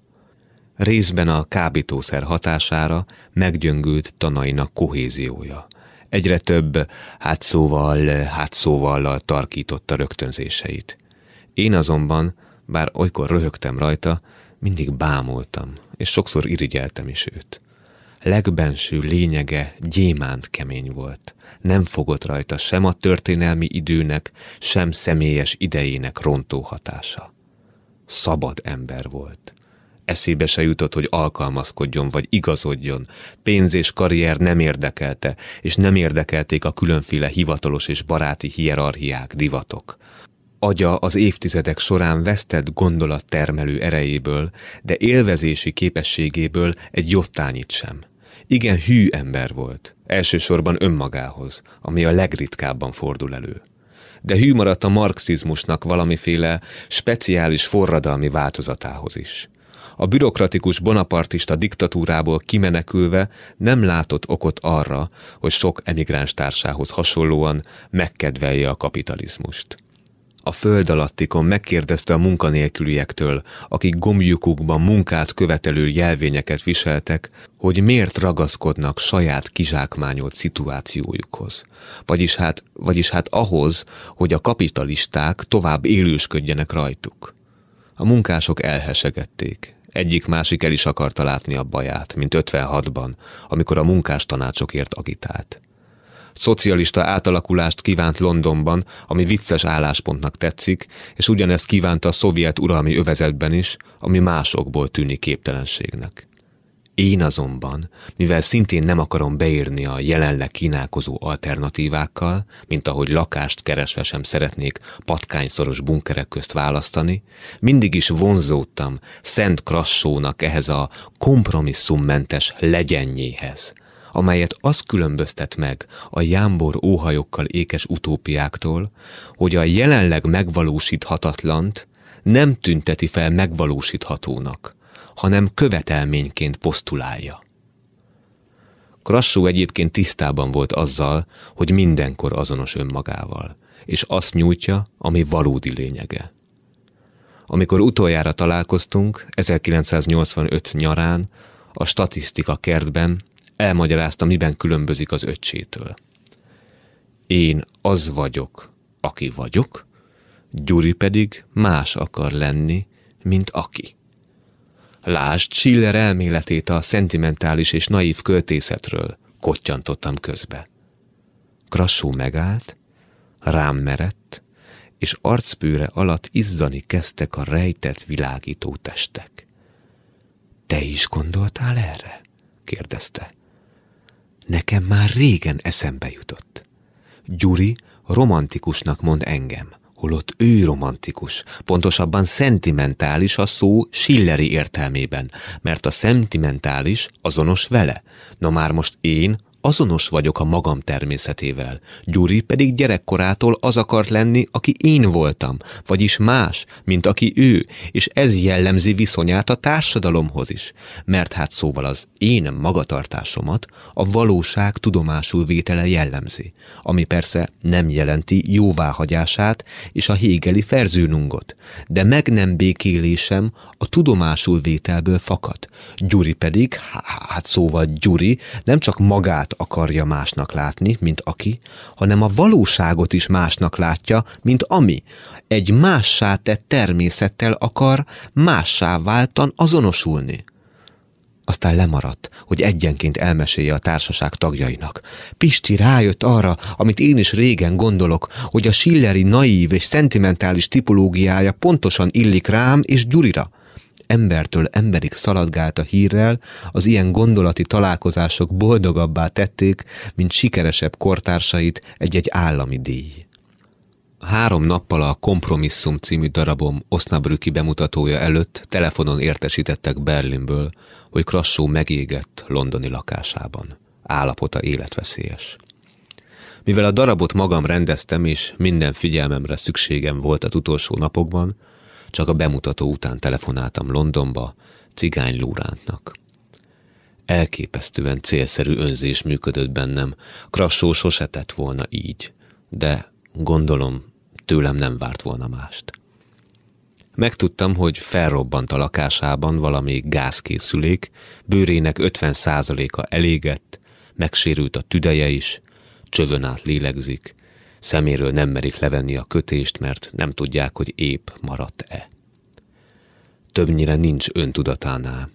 Részben a kábítószer hatására meggyöngült tanainak kohéziója. Egyre több hát szóval, hát szóval tarkította rögtönzéseit. Én azonban, bár olykor röhögtem rajta, mindig bámultam, és sokszor irigyeltem is őt. Legbenső lényege gyémánt kemény volt. Nem fogott rajta sem a történelmi időnek, sem személyes idejének rontó hatása. Szabad ember volt. Eszébe se jutott, hogy alkalmazkodjon vagy igazodjon. Pénz és karrier nem érdekelte, és nem érdekelték a különféle hivatalos és baráti hierarchiák, divatok. Agya az évtizedek során vesztett gondolattermelő erejéből, de élvezési képességéből egy jottányit sem. Igen hű ember volt, elsősorban önmagához, ami a legritkábban fordul elő. De hű maradt a marxizmusnak valamiféle speciális forradalmi változatához is. A bürokratikus bonapartista diktatúrából kimenekülve nem látott okot arra, hogy sok emigráns társához hasonlóan megkedvelje a kapitalizmust. A föld alattikon megkérdezte a munkanélküliektől, akik gomjukukban munkát követelő jelvényeket viseltek, hogy miért ragaszkodnak saját kizsákmányolt szituációjukhoz. Vagyis hát, vagyis hát ahhoz, hogy a kapitalisták tovább élősködjenek rajtuk. A munkások elhesegették. Egyik-másik el is akarta látni a baját, mint 56-ban, amikor a munkástanácsokért agitált szocialista átalakulást kívánt Londonban, ami vicces álláspontnak tetszik, és ugyanezt kívánta a szovjet uralmi övezetben is, ami másokból tűnik képtelenségnek. Én azonban, mivel szintén nem akarom beírni a jelenleg kínálkozó alternatívákkal, mint ahogy lakást keresve sem szeretnék patkányszoros bunkerek közt választani, mindig is vonzódtam Szent Krassónak ehhez a kompromisszummentes legyennyéhez, amelyet az különböztet meg a jámbor óhajokkal ékes utópiáktól, hogy a jelenleg megvalósíthatatlant nem tünteti fel megvalósíthatónak, hanem követelményként posztulálja. Krassó egyébként tisztában volt azzal, hogy mindenkor azonos önmagával, és azt nyújtja, ami valódi lényege. Amikor utoljára találkoztunk, 1985 nyarán, a statisztika kertben elmagyarázta, miben különbözik az öccsétől. Én az vagyok, aki vagyok, Gyuri pedig más akar lenni, mint aki. Lásd Schiller elméletét a szentimentális és naív költészetről, kottyantottam közbe. Krassó megállt, rám merett, és arcpőre alatt izzani kezdtek a rejtett világító testek. Te is gondoltál erre? kérdezte nekem már régen eszembe jutott. Gyuri romantikusnak mond engem, holott ő romantikus, pontosabban szentimentális a szó Schilleri értelmében, mert a szentimentális azonos vele. Na már most én Azonos vagyok a magam természetével. Gyuri pedig gyerekkorától az akart lenni, aki én voltam, vagyis más, mint aki ő, és ez jellemzi viszonyát a társadalomhoz is. Mert hát szóval az én magatartásomat a valóság tudomásul vétele jellemzi, ami persze nem jelenti jóváhagyását és a hégeli ferzőnungot, de meg nem békélésem a tudomásul vételből fakad. Gyuri pedig, hát szóval Gyuri nem csak magát magát akarja másnak látni, mint aki, hanem a valóságot is másnak látja, mint ami. Egy mássá tett természettel akar mássá váltan azonosulni. Aztán lemaradt, hogy egyenként elmesélje a társaság tagjainak. Pisti rájött arra, amit én is régen gondolok, hogy a Schilleri naív és szentimentális tipológiája pontosan illik rám és Gyurira – embertől emberig szaladgált a hírrel, az ilyen gondolati találkozások boldogabbá tették, mint sikeresebb kortársait egy-egy állami díj. Három nappal a Kompromisszum című darabom Osnabrücki bemutatója előtt telefonon értesítettek Berlinből, hogy Krassó megégett londoni lakásában. Állapota életveszélyes. Mivel a darabot magam rendeztem, és minden figyelmemre szükségem volt az utolsó napokban, csak a bemutató után telefonáltam Londonba, cigány Lúrántnak. Elképesztően célszerű önzés működött bennem, Krassó sose tett volna így, de gondolom tőlem nem várt volna mást. Megtudtam, hogy felrobbant a lakásában valami gázkészülék, bőrének 50%-a elégett, megsérült a tüdeje is, csövön át lélegzik, Szeméről nem merik levenni a kötést, mert nem tudják, hogy épp maradt-e. Többnyire nincs öntudatánál.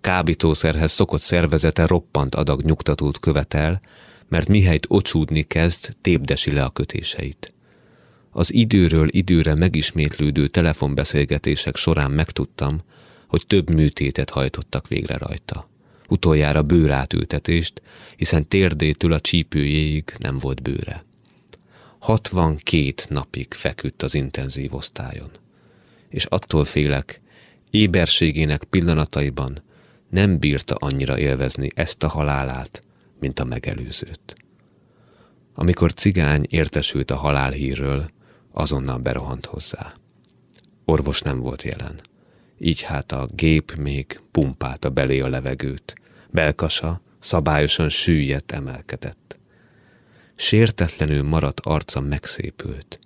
Kábítószerhez szokott szervezete roppant adag nyugtatót követel, mert mihelyt ocsúdni kezd, tépdesi le a kötéseit. Az időről időre megismétlődő telefonbeszélgetések során megtudtam, hogy több műtétet hajtottak végre rajta. Utoljára bőrátültetést, hiszen térdétől a csípőjéig nem volt bőre. 62 napig feküdt az intenzív osztályon. És attól félek, éberségének pillanataiban nem bírta annyira élvezni ezt a halálát, mint a megelőzőt. Amikor cigány értesült a halálhírről, azonnal berohant hozzá. Orvos nem volt jelen. Így hát a gép még pumpálta belé a levegőt. Belkasa szabályosan süllyedt emelkedett. Sértetlenül maradt arca megszépült.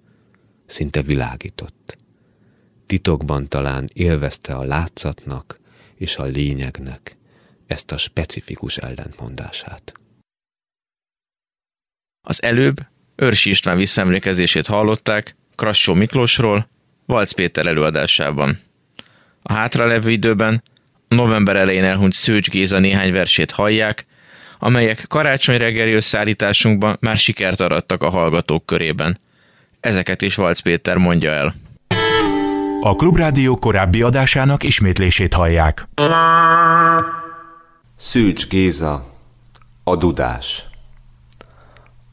Szinte világított. Titokban talán élvezte a látszatnak és a lényegnek ezt a specifikus ellentmondását. Az előbb Őrsi István visszaemlékezését hallották Krassó Miklósról, Valc Péter előadásában. A hátralevő időben november elején elhunyt Szőcs Géza néhány versét hallják, amelyek karácsony reggeli összeállításunkban már sikert arattak a hallgatók körében. Ezeket is Valc Péter mondja el. A Klubrádió korábbi adásának ismétlését hallják. Szűcs Géza, a dudás.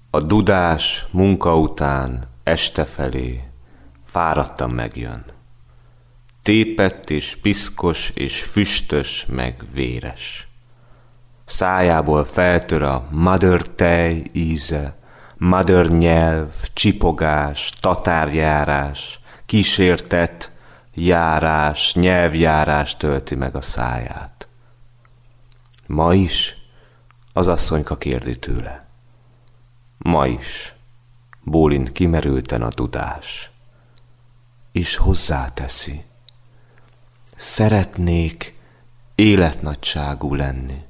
A dudás munka után, este felé, fáradtam megjön. Tépett és piszkos és füstös meg véres. Szájából feltör a mother tej íze, mother nyelv, csipogás, tatárjárás, kísértett járás, nyelvjárás tölti meg a száját. Ma is az asszonyka kérdi tőle. Ma is bólint kimerülten a tudás, és hozzáteszi. Szeretnék életnagyságú lenni.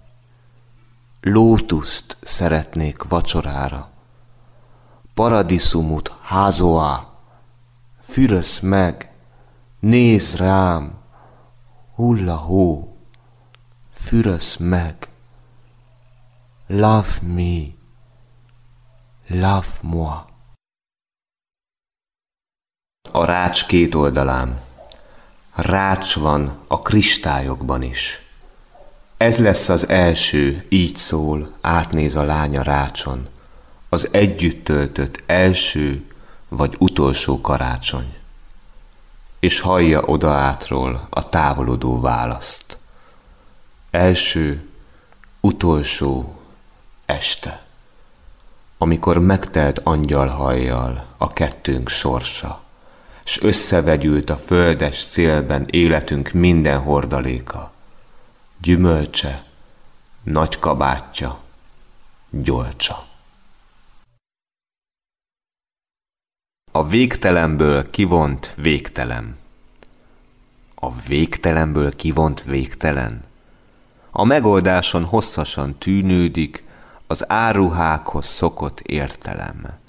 Lótuszt szeretnék vacsorára. Paradiszumut házoá. Fürösz meg, nézz rám, hulla hó. Fürösz meg. Love me. Love moi. A rács két oldalán. Rács van a kristályokban is. Ez lesz az első, így szól, átnéz a lánya rácson, az együtt töltött első vagy utolsó karácsony. És hallja oda átról a távolodó választ. Első, utolsó este amikor megtelt angyalhajjal a kettőnk sorsa, s összevegyült a földes szélben életünk minden hordaléka, gyümölcse, nagy kabátja, gyolcsa. A végtelenből kivont végtelen. A végtelenből kivont végtelen. A megoldáson hosszasan tűnődik, az áruhákhoz szokott értelem.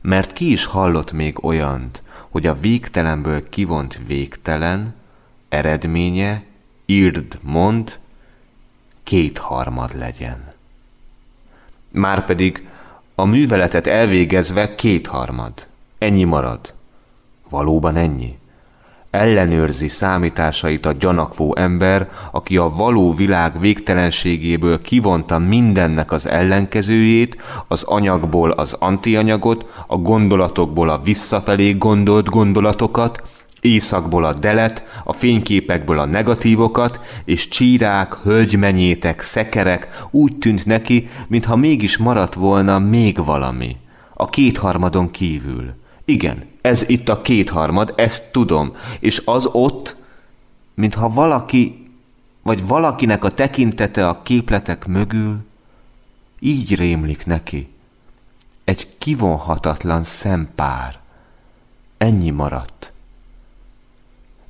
Mert ki is hallott még olyant, hogy a végtelenből kivont végtelen, eredménye, írd, mond, kétharmad legyen. Márpedig a műveletet elvégezve kétharmad. Ennyi marad. Valóban ennyi ellenőrzi számításait a gyanakvó ember, aki a való világ végtelenségéből kivonta mindennek az ellenkezőjét, az anyagból az antianyagot, a gondolatokból a visszafelé gondolt gondolatokat, északból a delet, a fényképekből a negatívokat, és csírák, hölgymenyétek, szekerek úgy tűnt neki, mintha mégis maradt volna még valami, a kétharmadon kívül. Igen, ez itt a kétharmad, ezt tudom. És az ott, mintha valaki, vagy valakinek a tekintete a képletek mögül, így rémlik neki. Egy kivonhatatlan szempár. Ennyi maradt.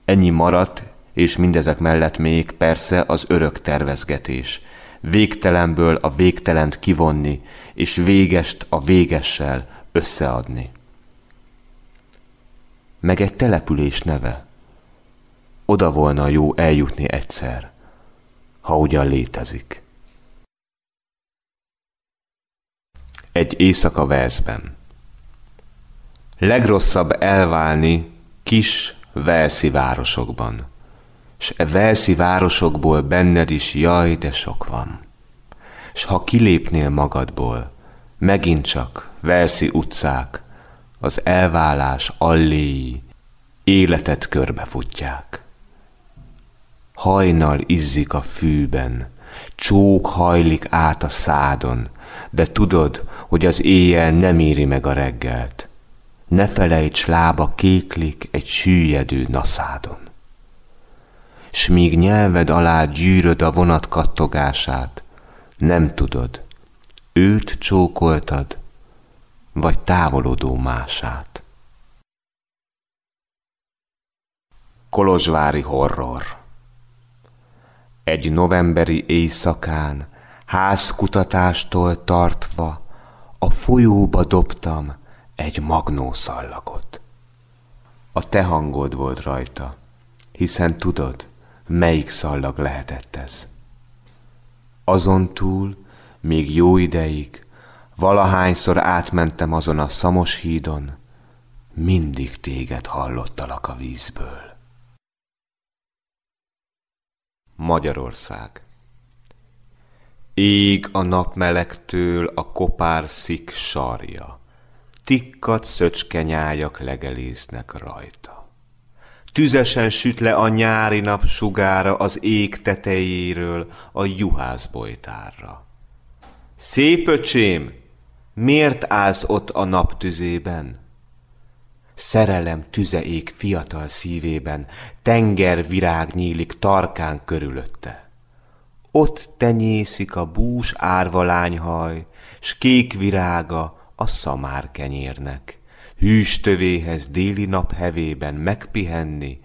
Ennyi maradt, és mindezek mellett még persze az örök tervezgetés. Végtelenből a végtelent kivonni, és végest a végessel összeadni meg egy település neve. Oda volna jó eljutni egyszer. ha ugyan létezik. Egy éjszaka Velszben. Legrosszabb elválni kis Velszi városokban, s e Velszi városokból benned is jaj, de sok van. S ha kilépnél magadból, megint csak Velszi utcák, az elválás alléi, életet körbefutják. Hajnal izzik a fűben, csók hajlik át a szádon, de tudod, hogy az éjjel nem éri meg a reggelt. Ne felejts, lába kéklik egy süllyedő naszádon. S míg nyelved alá gyűröd a vonat kattogását, nem tudod, őt csókoltad, vagy távolodó mását. Kolozsvári horror egy novemberi éjszakán, házkutatástól tartva, a folyóba dobtam egy magnószallagot. A te hangod volt rajta, hiszen tudod, melyik szallag lehetett ez. Azon túl, még jó ideig, valahányszor átmentem azon a szamos hídon, mindig téged hallottalak a vízből. Magyarország. Ég a napmelegtől a kopár szik sarja, tikkat szöcskenyájak legelésznek rajta. Tüzesen süt le a nyári nap sugára az ég tetejéről a juhászbolytárra. Szép öcsém, miért állsz ott a nap tüzében? Szerelem tüze ég fiatal szívében, tenger virág nyílik tarkán körülötte. Ott tenyészik a bús árvalányhaj, s kék virága a szamár kenyérnek. Hűs tövéhez déli nap hevében megpihenni,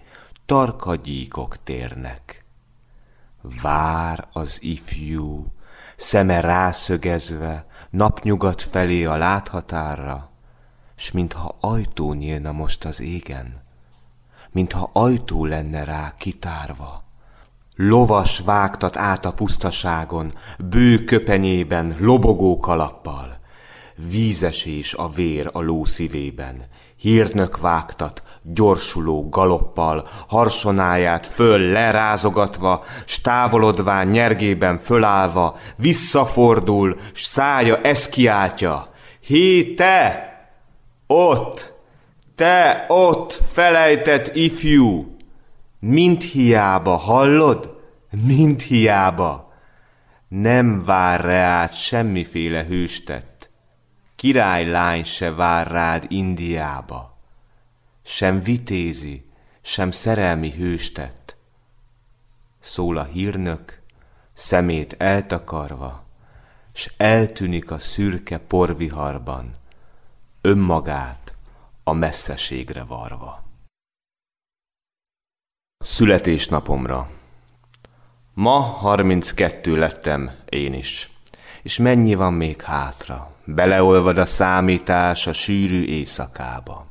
tarkagyíkok térnek. Vár az ifjú, szeme rászögezve, napnyugat felé a láthatárra, s mintha ajtó nyílna most az égen, mintha ajtó lenne rá kitárva. Lovas vágtat át a pusztaságon, bő köpenyében, lobogó kalappal. Vízesés a vér a ló szívében, hírnök vágtat, gyorsuló galoppal, harsonáját föl lerázogatva, s távolodván nyergében fölállva, visszafordul, s szája ezt kiáltja. Hé, te! Ott, te ott felejtett ifjú, mint hiába, hallod? Mint hiába. Nem vár reát semmiféle hőstett, királylány se vár rád Indiába, sem vitézi, sem szerelmi hőstett. Szól a hírnök, szemét eltakarva, s eltűnik a szürke porviharban, önmagát a messzeségre varva. Születésnapomra. Ma 32 lettem én is, és mennyi van még hátra? Beleolvad a számítás a sűrű éjszakába.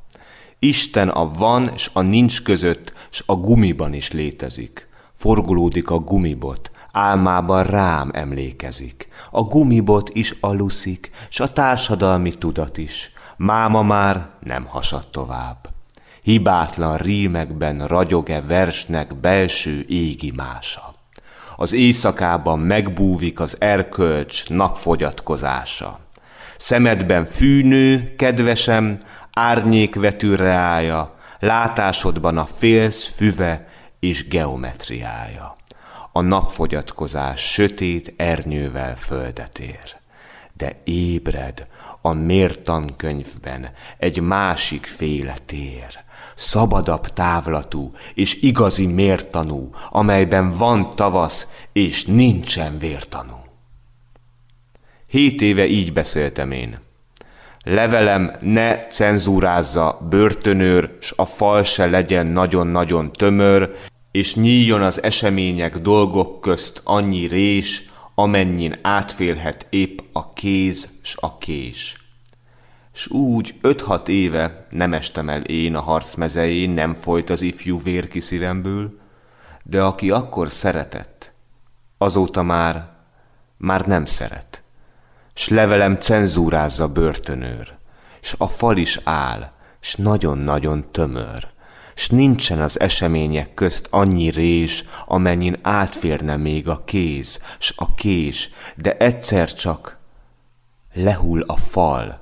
Isten a van és a nincs között, s a gumiban is létezik. Forgolódik a gumibot, álmában rám emlékezik. A gumibot is aluszik, s a társadalmi tudat is. Máma már nem hasad tovább. Hibátlan rímekben ragyog-e versnek belső égi mása. Az éjszakában megbúvik az erkölcs napfogyatkozása. Szemedben fűnő, kedvesem, árnyék vető reája, látásodban a félsz füve és geometriája. A napfogyatkozás sötét ernyővel földet ér. De ébred, a mértankönyvben egy másik féle tér, szabadabb távlatú és igazi mértanú, amelyben van tavasz és nincsen vértanú. Hét éve így beszéltem én. Levelem ne cenzúrázza börtönőr, s a fal se legyen nagyon-nagyon tömör, és nyíljon az események dolgok közt annyi rés, amennyin átférhet épp a kéz s a kés. S úgy öt-hat éve nem estem el én a harc mezején, nem folyt az ifjú vér ki szívemből, de aki akkor szeretett, azóta már, már nem szeret. S levelem cenzúrázza börtönőr, s a fal is áll, s nagyon-nagyon tömör, s nincsen az események közt annyi rés, amennyin átférne még a kéz, s a kés, de egyszer csak lehull a fal,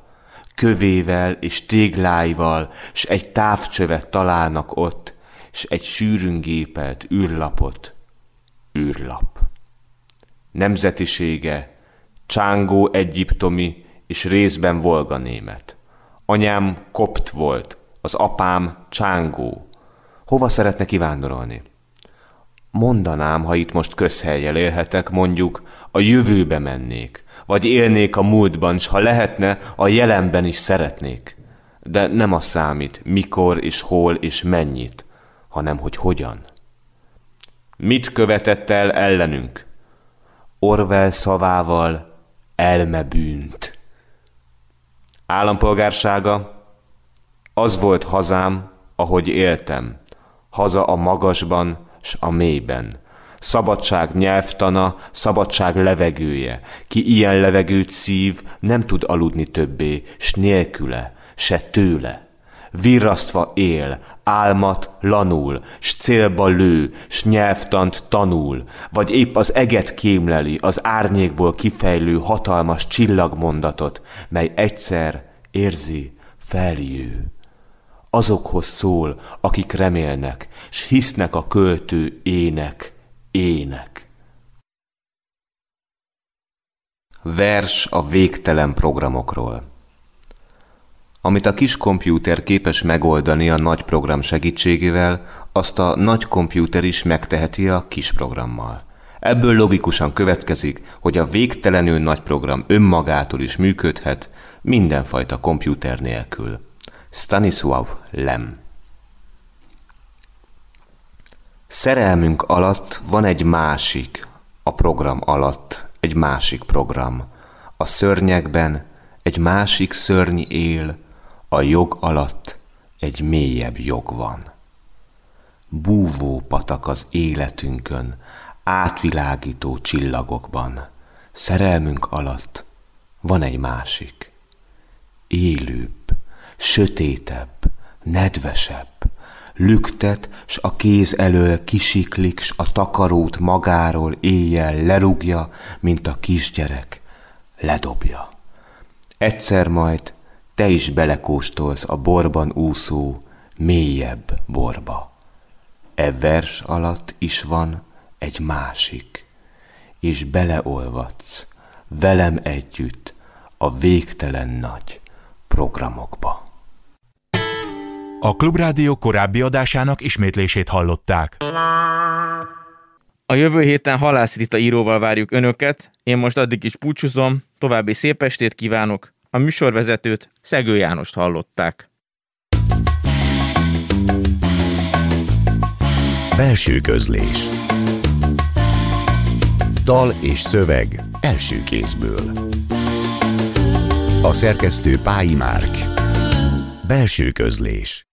kövével és tégláival, s egy távcsövet találnak ott, s egy sűrűn gépelt űrlapot, űrlap. Nemzetisége Csángó egyiptomi és részben volga német. Anyám kopt volt, az apám csángó. Hova szeretne kivándorolni? Mondanám, ha itt most közhelyjel élhetek, mondjuk a jövőbe mennék, vagy élnék a múltban, s ha lehetne, a jelenben is szeretnék. De nem az számít, mikor és hol és mennyit, hanem hogy hogyan. Mit követett el ellenünk? Orwell szavával elmebűnt. Állampolgársága az volt hazám, ahogy éltem, haza a magasban s a mélyben. Szabadság nyelvtana, szabadság levegője. Ki ilyen levegőt szív, nem tud aludni többé, s nélküle, se tőle virrasztva él, álmat lanul, s célba lő, s nyelvtant tanul, vagy épp az eget kémleli, az árnyékból kifejlő hatalmas csillagmondatot, mely egyszer érzi, feljő. Azokhoz szól, akik remélnek, s hisznek a költő ének, ének. Vers a végtelen programokról amit a kis kompjúter képes megoldani a nagy program segítségével, azt a nagy kompjúter is megteheti a kis programmal. Ebből logikusan következik, hogy a végtelenül nagy program önmagától is működhet mindenfajta kompjúter nélkül. Stanisław Lem Szerelmünk alatt van egy másik, a program alatt egy másik program. A szörnyekben egy másik szörny él, a jog alatt egy mélyebb jog van. Búvó patak az életünkön, átvilágító csillagokban. Szerelmünk alatt van egy másik. Élőbb, sötétebb, nedvesebb, lüktet, s a kéz elől kisiklik, s a takarót magáról éjjel lerúgja, mint a kisgyerek, ledobja. Egyszer majd te is belekóstolsz a borban úszó, mélyebb borba. E vers alatt is van egy másik, és beleolvadsz velem együtt a végtelen nagy programokba. A Klubrádió korábbi adásának ismétlését hallották. A jövő héten Halász Rita íróval várjuk Önöket, én most addig is búcsúzom, további szép estét kívánok, a műsorvezetőt Szegő Jánost hallották. Belső közlés. Dal és szöveg első kézből. A szerkesztő Pályi Márk. Belső közlés